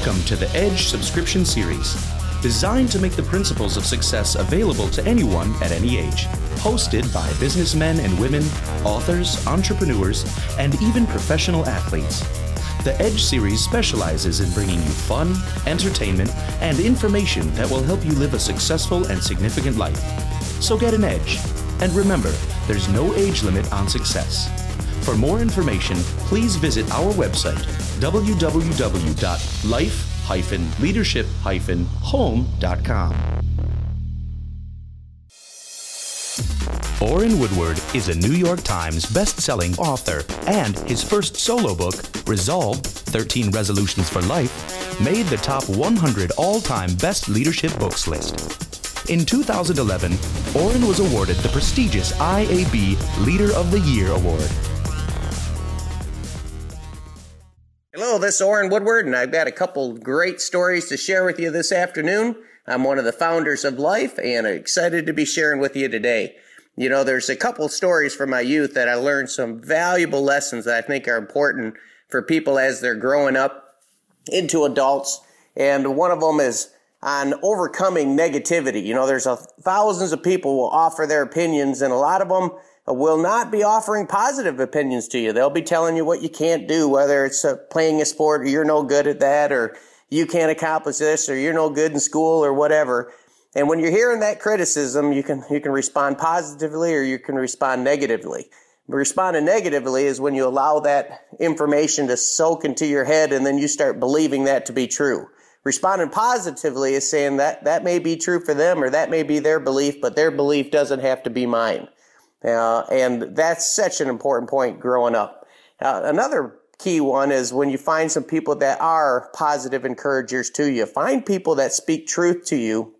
Welcome to the Edge subscription series, designed to make the principles of success available to anyone at any age. Hosted by businessmen and women, authors, entrepreneurs, and even professional athletes. The Edge series specializes in bringing you fun, entertainment, and information that will help you live a successful and significant life. So get an edge. And remember, there's no age limit on success. For more information, please visit our website, www.life-leadership-home.com. Orrin Woodward is a New York Times best-selling author, and his first solo book, Resolve: 13 Resolutions for Life, made the top 100 all-time best leadership books list. In 2011, Orrin was awarded the prestigious IAB Leader of the Year award. This is Orrin Woodward, and I've got a couple great stories to share with you this afternoon. I'm one of the founders of Life, and excited to be sharing with you today. You know, there's a couple stories from my youth that I learned some valuable lessons that I think are important for people as they're growing up into adults. And one of them is on overcoming negativity. You know, there's a, thousands of people will offer their opinions, and a lot of them will not be offering positive opinions to you. They'll be telling you what you can't do, whether it's uh, playing a sport or you're no good at that, or you can't accomplish this, or you're no good in school, or whatever. And when you're hearing that criticism, you can, you can respond positively or you can respond negatively. Responding negatively is when you allow that information to soak into your head and then you start believing that to be true. Responding positively is saying that that may be true for them or that may be their belief, but their belief doesn't have to be mine. Uh, and that's such an important point growing up. Uh, another key one is when you find some people that are positive encouragers to you, find people that speak truth to you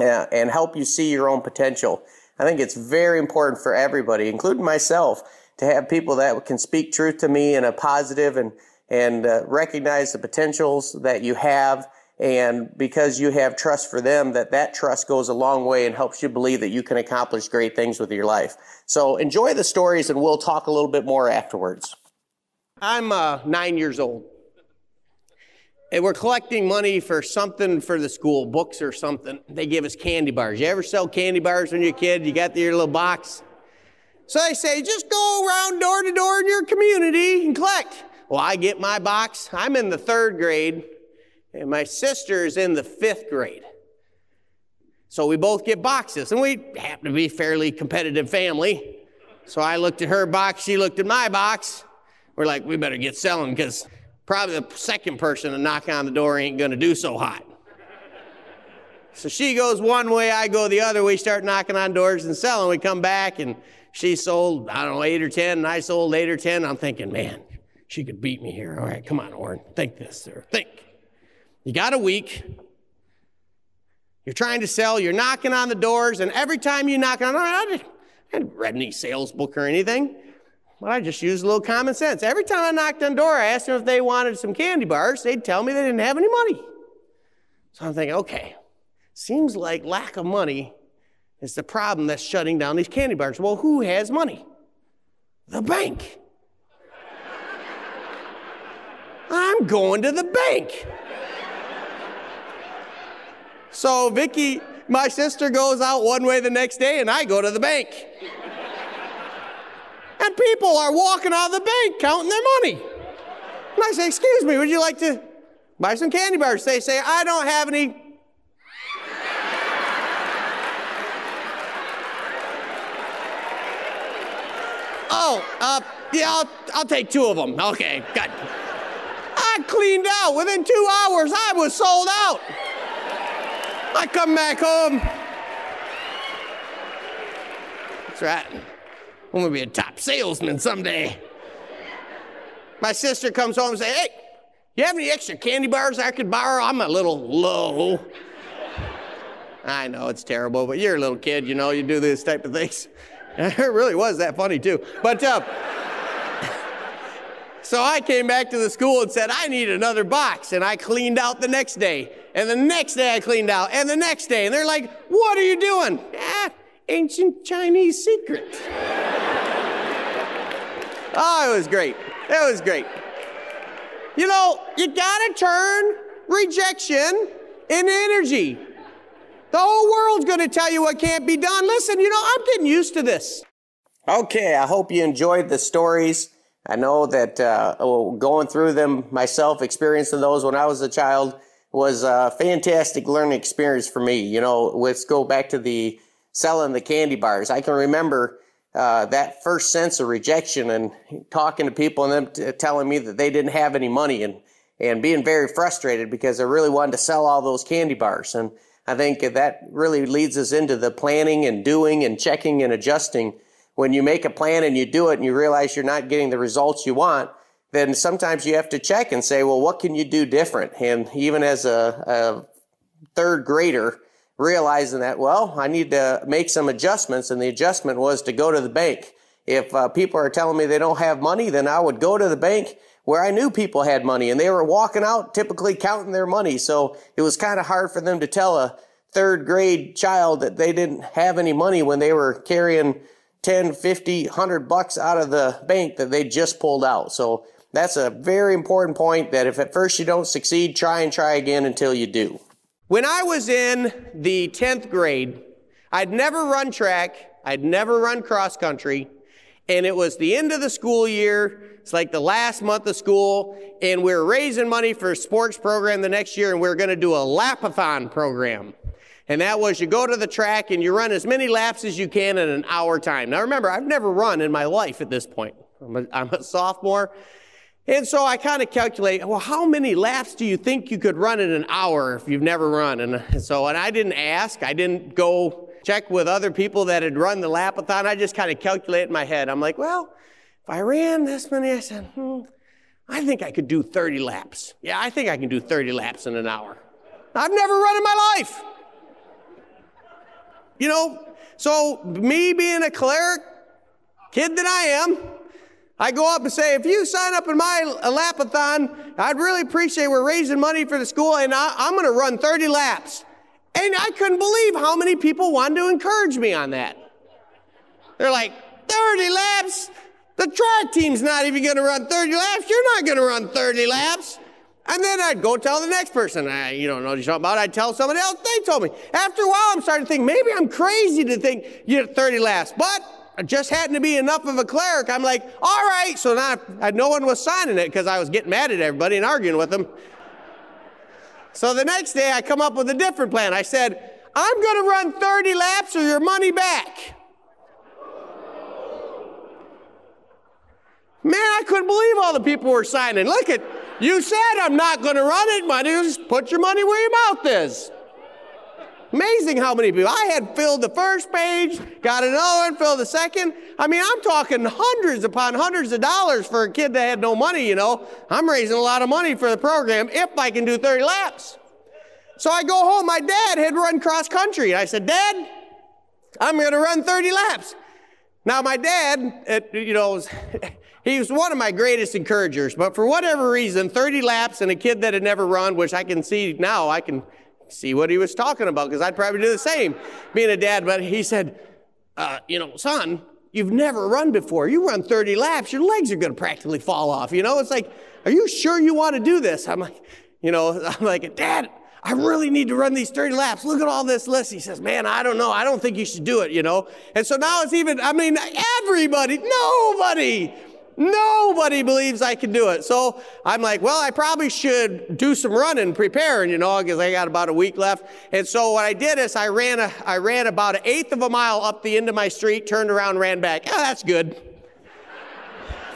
uh, and help you see your own potential. I think it's very important for everybody, including myself, to have people that can speak truth to me in a positive and and uh, recognize the potentials that you have and because you have trust for them that that trust goes a long way and helps you believe that you can accomplish great things with your life so enjoy the stories and we'll talk a little bit more afterwards i'm uh, nine years old and we're collecting money for something for the school, books or something. They give us candy bars. You ever sell candy bars when you're a kid? You got your little box. So they say, just go around door to door in your community and collect. Well, I get my box. I'm in the third grade, and my sister is in the fifth grade. So we both get boxes, and we happen to be fairly competitive family. So I looked at her box, she looked at my box. We're like, we better get selling because probably the second person to knock on the door ain't going to do so hot. So she goes one way, I go the other. We start knocking on doors and selling. We come back and she sold, I don't know, eight or 10, and I sold eight or 10. I'm thinking, man, she could beat me here. All right, come on, Orrin. Think this, sir. Think. You got a week. You're trying to sell. You're knocking on the doors, and every time you knock on, I hadn't read any sales book or anything. but I just used a little common sense. Every time I knocked on the door, I asked them if they wanted some candy bars. They'd tell me they didn't have any money. So I'm thinking, okay, seems like lack of money is the problem that's shutting down these candy bars. Well, who has money? The bank. I'm going to the bank. So Vicky, my sister goes out one way the next day, and I go to the bank. And people are walking out of the bank counting their money. And I say, Excuse me, would you like to buy some candy bars? They say, I don't have any. Oh, uh, yeah, I'll, I'll take two of them. Okay, good. I cleaned out. Within two hours, I was sold out. I come back home. That's right. I'm gonna be a top salesman someday. My sister comes home and says, Hey, you have any extra candy bars I could borrow? I'm a little low. I know it's terrible, but you're a little kid, you know, you do this type of things. It really was that funny too. But uh, so I came back to the school and said, I need another box. And I cleaned out the next day. And the next day I cleaned out. And the next day. And they're like, What are you doing? Ah, ancient Chinese secret. Oh, it was great. It was great. You know, you gotta turn rejection, and energy. The whole world's to tell you what can't be done. Listen, you know, I'm getting used to this. Okay, I hope you enjoyed the stories. I know that uh, going through them myself, experiencing those when I was a child, was a fantastic learning experience for me. You know, let's go back to the selling the candy bars. I can remember uh, that first sense of rejection and talking to people and them t- telling me that they didn't have any money and and being very frustrated because I really wanted to sell all those candy bars. And I think that really leads us into the planning and doing and checking and adjusting. When you make a plan and you do it and you realize you're not getting the results you want, then sometimes you have to check and say, well, what can you do different? And even as a, a third grader, realizing that, well, I need to make some adjustments. And the adjustment was to go to the bank. If uh, people are telling me they don't have money, then I would go to the bank where I knew people had money and they were walking out typically counting their money. So it was kind of hard for them to tell a third grade child that they didn't have any money when they were carrying 10, 50, 100 bucks out of the bank that they just pulled out. So that's a very important point that if at first you don't succeed, try and try again until you do. When I was in the 10th grade, I'd never run track, I'd never run cross country, and it was the end of the school year. It's like the last month of school, and we are raising money for a sports program the next year, and we are going to do a lapathon program. And that was you go to the track and you run as many laps as you can in an hour time. Now remember, I've never run in my life at this point. I'm a, I'm a sophomore. And so I kind of calculate, well, how many laps do you think you could run in an hour if you've never run? And so, and I didn't ask, I didn't go check with other people that had run the lapathon. I just kind of calculate in my head. I'm like, well, if I ran this many, I said, hmm, I think I could do 30 laps. Yeah, I think I can do 30 laps in an hour. I've never run in my life. You know, so me being a cleric, kid that I am, I go up and say, if you sign up in my lapathon, I'd really appreciate we're raising money for the school and I, I'm going to run 30 laps. And I couldn't believe how many people wanted to encourage me on that. They're like, 30 laps? The track team's not even going to run 30 laps. You're not going to run 30 laps. And then I'd go tell the next person, I, you don't know what you're talking about. I'd tell somebody else, they told me. After a while, I'm starting to think, maybe I'm crazy to think you get 30 laps. But just happened to be enough of a cleric. I'm like, all right. So now I, no one was signing it because I was getting mad at everybody and arguing with them. So the next day I come up with a different plan. I said, I'm going to run 30 laps or your money back. Man, I couldn't believe all the people were signing. Look at, you said I'm not going to run it. Money, just put your money where your mouth is. Amazing how many people. I had filled the first page, got another one, filled the second. I mean, I'm talking hundreds upon hundreds of dollars for a kid that had no money, you know. I'm raising a lot of money for the program if I can do 30 laps. So I go home. My dad had run cross country. I said, Dad, I'm going to run 30 laps. Now, my dad, you know, he was one of my greatest encouragers, but for whatever reason, 30 laps and a kid that had never run, which I can see now, I can see what he was talking about because I'd probably do the same being a dad. But he said, uh, you know, son, you've never run before. You run 30 laps, your legs are going to practically fall off. You know, it's like, are you sure you want to do this? I'm like, you know, I'm like, Dad, I really need to run these 30 laps. Look at all this list. He says, Man, I don't know. I don't think you should do it, you know? And so now it's even, I mean, everybody, nobody Nobody believes I can do it. So I'm like, well, I probably should do some running, preparing, you know, because I got about a week left. And so what I did is I ran a, I ran about an eighth of a mile up the end of my street, turned around, ran back. Oh, that's good.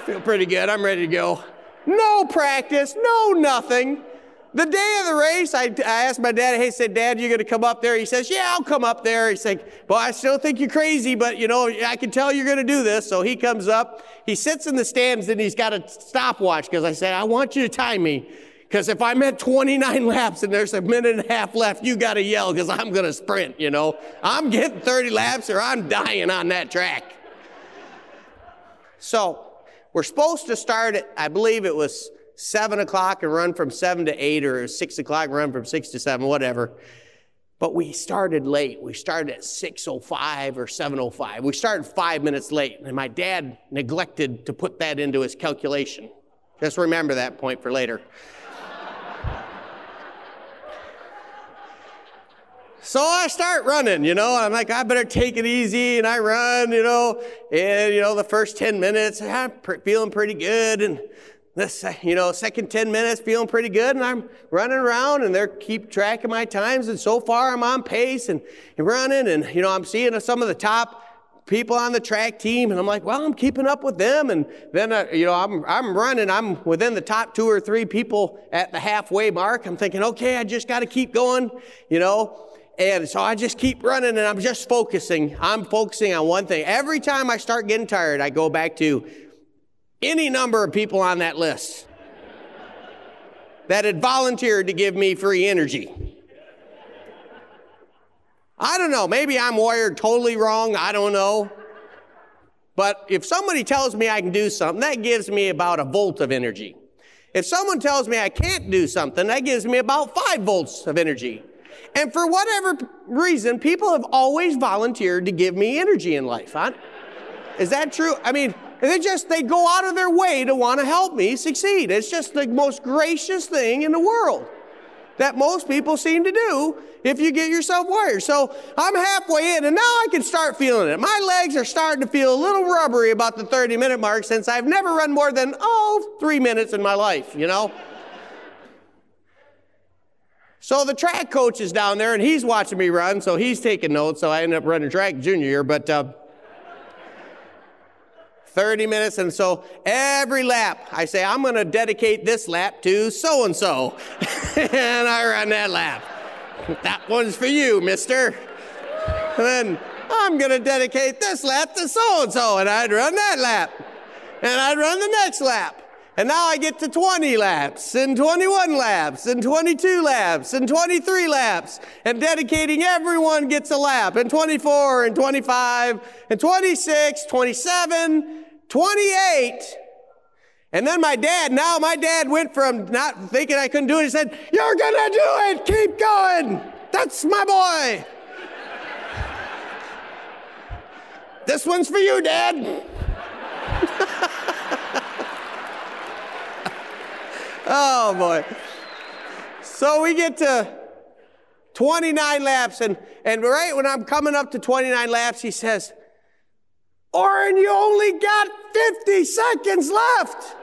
Feel pretty good. I'm ready to go. No practice, no nothing. The day of the race, I, I asked my dad, hey, said, Dad, you're going to come up there? He says, yeah, I'll come up there. He's like, well, I still think you're crazy, but you know, I can tell you're going to do this. So he comes up, he sits in the stands and he's got a stopwatch because I said, I want you to time me. Because if I'm at 29 laps and there's a minute and a half left, you got to yell because I'm going to sprint, you know. I'm getting 30 laps or I'm dying on that track. So we're supposed to start at, I believe it was seven o'clock and run from seven to eight, or six o'clock and run from six to seven, whatever. But we started late. We started at 6.05 or 7.05. We started five minutes late, and my dad neglected to put that into his calculation. Just remember that point for later. So I start running, you know, I'm like, I better take it easy. And I run, you know, and, you know, the first 10 minutes, I'm pr- feeling pretty good. And this, you know, second 10 minutes, feeling pretty good. And I'm running around and they're keep track of my times. And so far I'm on pace and, and running. And, you know, I'm seeing some of the top people on the track team, and I'm like, well, I'm keeping up with them. And then, uh, you know, I'm, I'm running, I'm within the top two or three people at the halfway mark. I'm thinking, okay, I just got to keep going, you know. And so I just keep running and I'm just focusing. I'm focusing on one thing. Every time I start getting tired, I go back to any number of people on that list that had volunteered to give me free energy. I don't know. Maybe I'm wired totally wrong. I don't know. But if somebody tells me I can do something, that gives me about a volt of energy. If someone tells me I can't do something, that gives me about five volts of energy. And for whatever reason, people have always volunteered to give me energy in life. Huh? Is that true? I mean, they just, they go out of their way to want to help me succeed. It's just the most gracious thing in the world that most people seem to do if you get yourself wired. So I'm halfway in and now I can start feeling it. My legs are starting to feel a little rubbery about the 30 minute mark since I've never run more than, oh, three minutes in my life, you know? So the track coach is down there and he's watching me run, so he's taking notes. So I ended up running track junior year, but uh, 30 minutes. And so every lap, I say, I'm going to dedicate this lap to so and so. And I run that lap. That one's for you, mister. And then I'm going to dedicate this lap to so and so. And I'd run that lap. And I'd run the next lap. And now I get to 20 laps and 21 laps and 22 laps and 23 laps and dedicating everyone gets a lap and 24 and 25 and 26, 27, 28. And then my dad, now my dad went from not thinking I couldn't do it, he said, You're gonna do it, keep going. That's my boy. this one's for you, Dad. Oh boy. So we get to 29 laps, and, and right when I'm coming up to 29 laps, he says, Orrin, you only got 50 seconds left.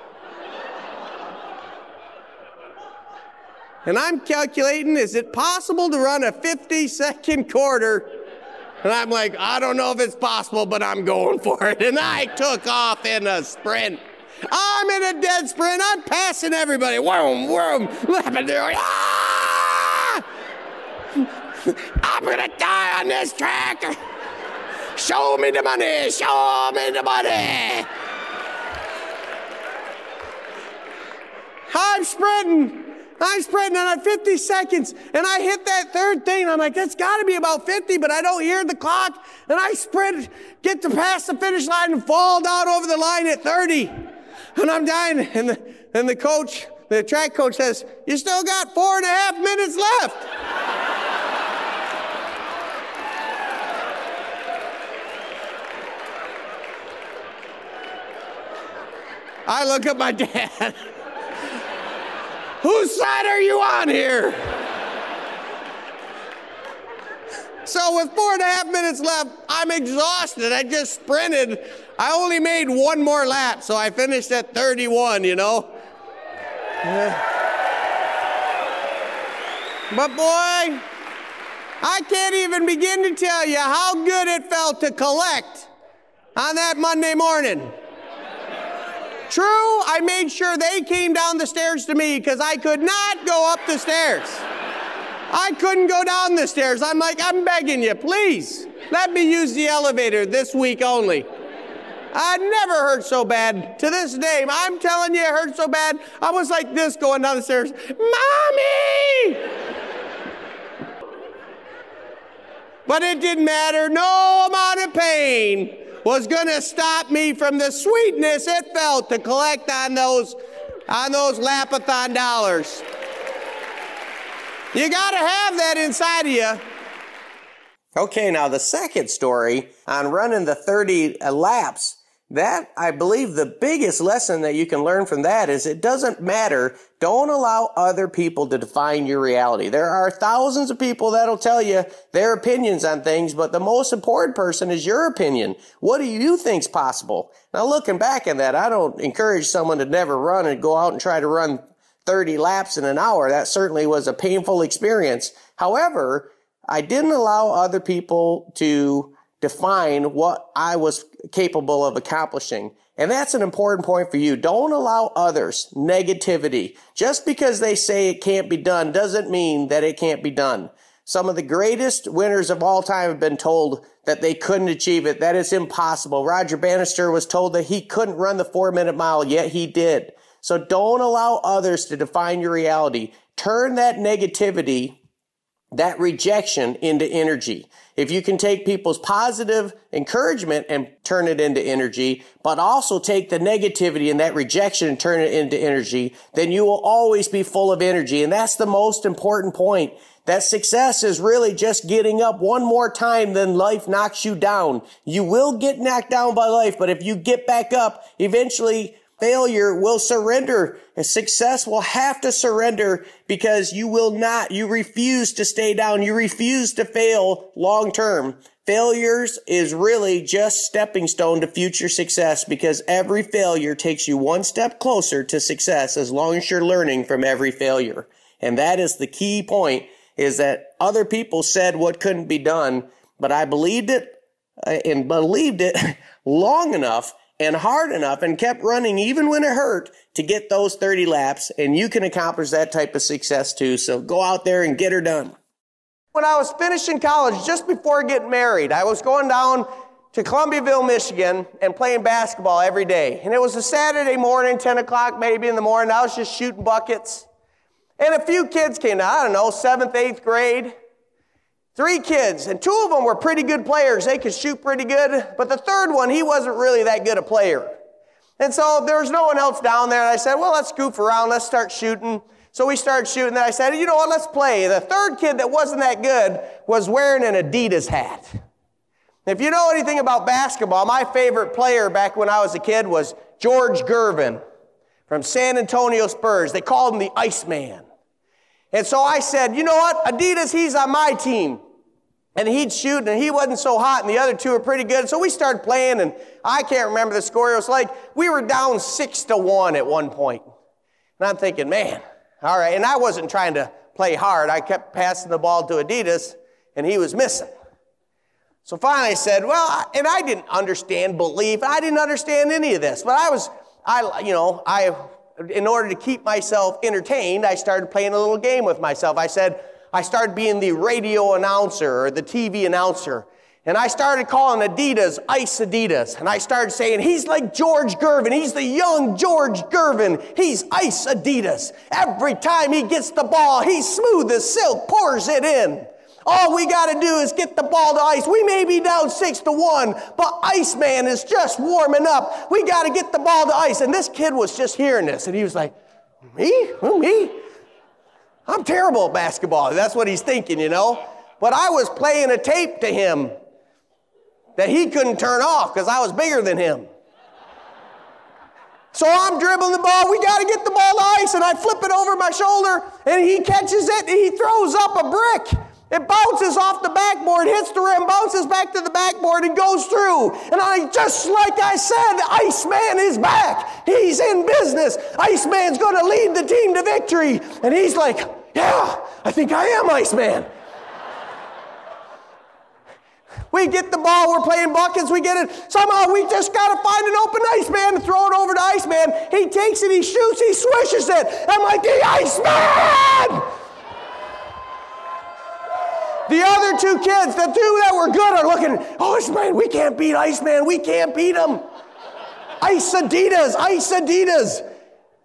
and I'm calculating, is it possible to run a 50 second quarter? And I'm like, I don't know if it's possible, but I'm going for it. And I took off in a sprint. I'm in a dead sprint. I'm passing everybody. Vroom, vroom, ah! I'm gonna die on this track. Show me the money. Show me the money. I'm sprinting. I'm sprinting and I'm 50 seconds and I hit that third thing. I'm like, that's got to be about 50, but I don't hear the clock. And I sprint, get to pass the finish line and fall down over the line at 30. And I'm dying. And the, and the coach, the track coach says, you still got four and a half minutes left. I look at my dad. Whose side are you on here? So, with four and a half minutes left, I'm exhausted. I just sprinted. I only made one more lap, so I finished at 31, you know. But boy, I can't even begin to tell you how good it felt to collect on that Monday morning. True, I made sure they came down the stairs to me because I could not go up the stairs. I couldn't go down the stairs. I'm like, I'm begging you, please, let me use the elevator this week only. I never hurt so bad. To this day, I'm telling you, it hurt so bad. I was like this going down the stairs. Mommy! But it didn't matter. No amount of pain was going to stop me from the sweetness it felt to collect on those on those lapathon dollars. You got to have that inside of you. Okay, now the second story on running the 30 uh, laps that I believe the biggest lesson that you can learn from that is it doesn't matter. Don't allow other people to define your reality. There are thousands of people that'll tell you their opinions on things, but the most important person is your opinion. What do you think's possible? Now looking back at that, I don't encourage someone to never run and go out and try to run 30 laps in an hour. That certainly was a painful experience. However, I didn't allow other people to define what I was capable of accomplishing. And that's an important point for you. Don't allow others negativity. Just because they say it can't be done doesn't mean that it can't be done. Some of the greatest winners of all time have been told that they couldn't achieve it, that it's impossible. Roger Bannister was told that he couldn't run the four minute mile, yet he did. So don't allow others to define your reality. Turn that negativity that rejection into energy. If you can take people's positive encouragement and turn it into energy, but also take the negativity and that rejection and turn it into energy, then you will always be full of energy. And that's the most important point. That success is really just getting up one more time than life knocks you down. You will get knocked down by life, but if you get back up, eventually Failure will surrender and success will have to surrender because you will not, you refuse to stay down. You refuse to fail long term. Failures is really just stepping stone to future success because every failure takes you one step closer to success as long as you're learning from every failure. And that is the key point is that other people said what couldn't be done, but I believed it uh, and believed it long enough and hard enough and kept running even when it hurt to get those 30 laps. And you can accomplish that type of success too. So go out there and get her done. When I was finishing college, just before getting married, I was going down to Columbiaville, Michigan, and playing basketball every day. And it was a Saturday morning, 10 o'clock maybe in the morning. I was just shooting buckets. And a few kids came I don't know, seventh, eighth grade. Three kids, and two of them were pretty good players. They could shoot pretty good, but the third one, he wasn't really that good a player. And so there was no one else down there, and I said, well, let's goof around, let's start shooting. So we started shooting, and I said, you know what, let's play. The third kid that wasn't that good was wearing an Adidas hat. If you know anything about basketball, my favorite player back when I was a kid was George Gervin from San Antonio Spurs. They called him the Iceman. And so I said, you know what, Adidas, he's on my team and he'd shoot and he wasn't so hot and the other two were pretty good. So we started playing and I can't remember the score. It was like we were down six to one at one point. And I'm thinking, man, all right. And I wasn't trying to play hard. I kept passing the ball to Adidas and he was missing. So finally I said, well, and I didn't understand belief. I didn't understand any of this, but I was, I, you know, I, in order to keep myself entertained, I started playing a little game with myself. I said, I started being the radio announcer or the TV announcer. And I started calling Adidas Ice Adidas. And I started saying, he's like George Gervin. He's the young George Gervin. He's Ice Adidas. Every time he gets the ball, he's smooth as silk, pours it in. All we got to do is get the ball to ice. We may be down six to one, but Iceman is just warming up. We got to get the ball to ice. And this kid was just hearing this, and he was like, Me? Who, me? I'm terrible at basketball. That's what he's thinking, you know. But I was playing a tape to him that he couldn't turn off because I was bigger than him. So I'm dribbling the ball. We got to get the ball to ice, and I flip it over my shoulder, and he catches it, and he throws up a brick. It bounces off the backboard, hits the rim, bounces back to the backboard, and goes through. And I, just like I said, Iceman is back. He's in business. Iceman's going to lead the team to victory. And he's like, Yeah, I think I am Iceman. We get the ball, we're playing buckets, we get it. Somehow we just got to find an open Iceman and throw it over to Iceman. He takes it, he shoots, he swishes it. I'm like, the Iceman! The other two kids, the two that were good, are looking, oh, Iceman, we can't beat Iceman. We can't beat him. Ice Adidas, Ice Adidas.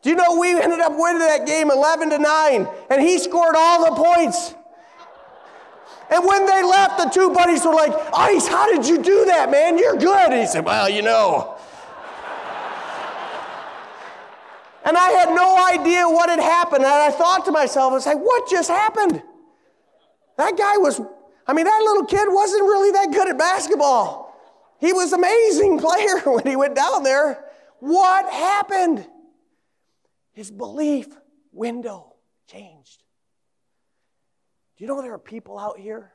Do you know we ended up winning that game 11 to 9, and he scored all the points. And when they left, the two buddies were like, Ice, how did you do that, man? You're good. And he said, Well, you know. and I had no idea what had happened. And I thought to myself, I was like, What just happened? That guy was, I mean, that little kid wasn't really that good at basketball. He was amazing player when he went down there. What happened? His belief window changed. Do you know there are people out here,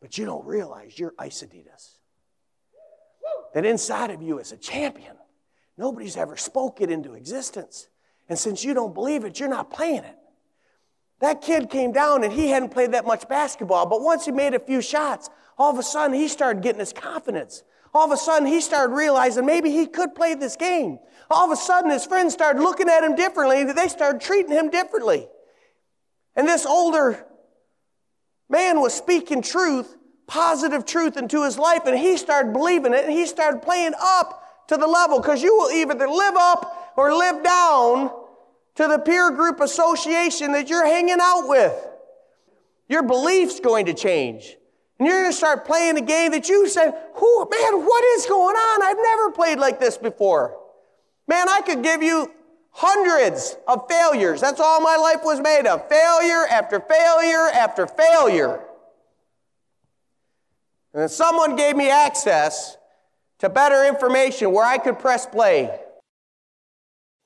but you don't realize you're Ice Adidas? That inside of you is a champion. Nobody's ever spoke it into existence. And since you don't believe it, you're not playing it. That kid came down and he hadn't played that much basketball, but once he made a few shots, all of a sudden he started getting his confidence. All of a sudden he started realizing maybe he could play this game. All of a sudden his friends started looking at him differently they started treating him differently. And this older man was speaking truth, positive truth into his life, and he started believing it and he started playing up to the level because you will either live up or live down to the peer group association that you're hanging out with. Your belief's going to change. And you're going to start playing a game that you said, Who, man, what is going on? I've never played like this before. Man, I could give you hundreds of failures. That's all my life was made of. Failure after failure after failure. And then someone gave me access to better information where I could press play.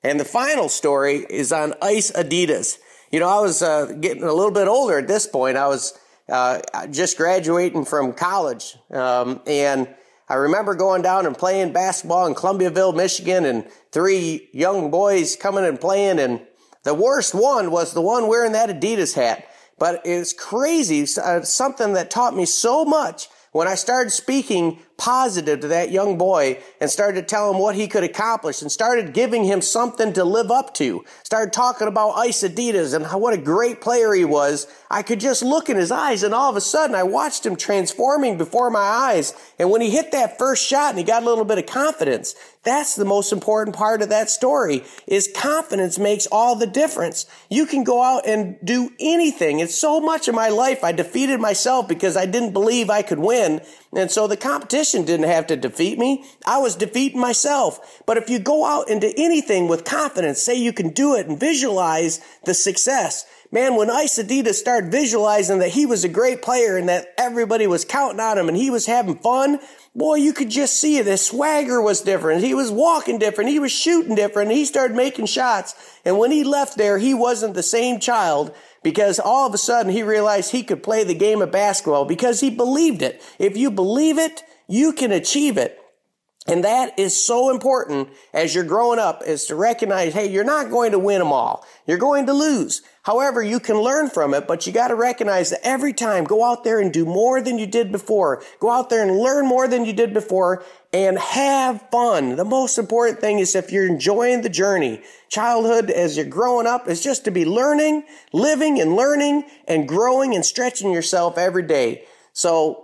And the final story is on Ice Adidas. You know, I was uh, getting a little bit older at this point. I was uh, just graduating from college. Um, and I remember going down and playing basketball in Columbiaville, Michigan, and three young boys coming and playing. And the worst one was the one wearing that Adidas hat. But it's crazy, uh, something that taught me so much when I started speaking positive to that young boy and started to tell him what he could accomplish and started giving him something to live up to, started talking about Ice Adidas and how, what a great player he was, I could just look in his eyes and all of a sudden I watched him transforming before my eyes. And when he hit that first shot and he got a little bit of confidence, that's the most important part of that story is confidence makes all the difference. You can go out and do anything. And so much of my life I defeated myself because I didn't believe I could win. And so the competition didn't have to defeat me. I was defeating myself. But if you go out into anything with confidence, say you can do it and visualize the success, man, when Ice Adidas started visualizing that he was a great player and that everybody was counting on him and he was having fun, boy, you could just see it. His swagger was different. He was walking different. He was shooting different. He started making shots. And when he left there, he wasn't the same child because all of a sudden he realized he could play the game of basketball because he believed it. If you believe it, you can achieve it. And that is so important as you're growing up is to recognize, hey, you're not going to win them all. You're going to lose. However, you can learn from it, but you got to recognize that every time go out there and do more than you did before. Go out there and learn more than you did before and have fun. The most important thing is if you're enjoying the journey, childhood as you're growing up is just to be learning, living and learning and growing and stretching yourself every day. So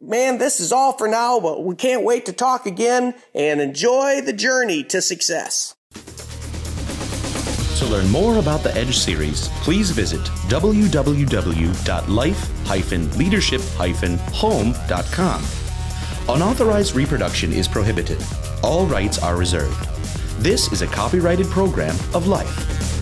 man, this is all for now, but we can't wait to talk again and enjoy the journey to success. To learn more about the Edge series, please visit www.life-leadership-home.com. Unauthorized reproduction is prohibited. All rights are reserved. This is a copyrighted program of Life.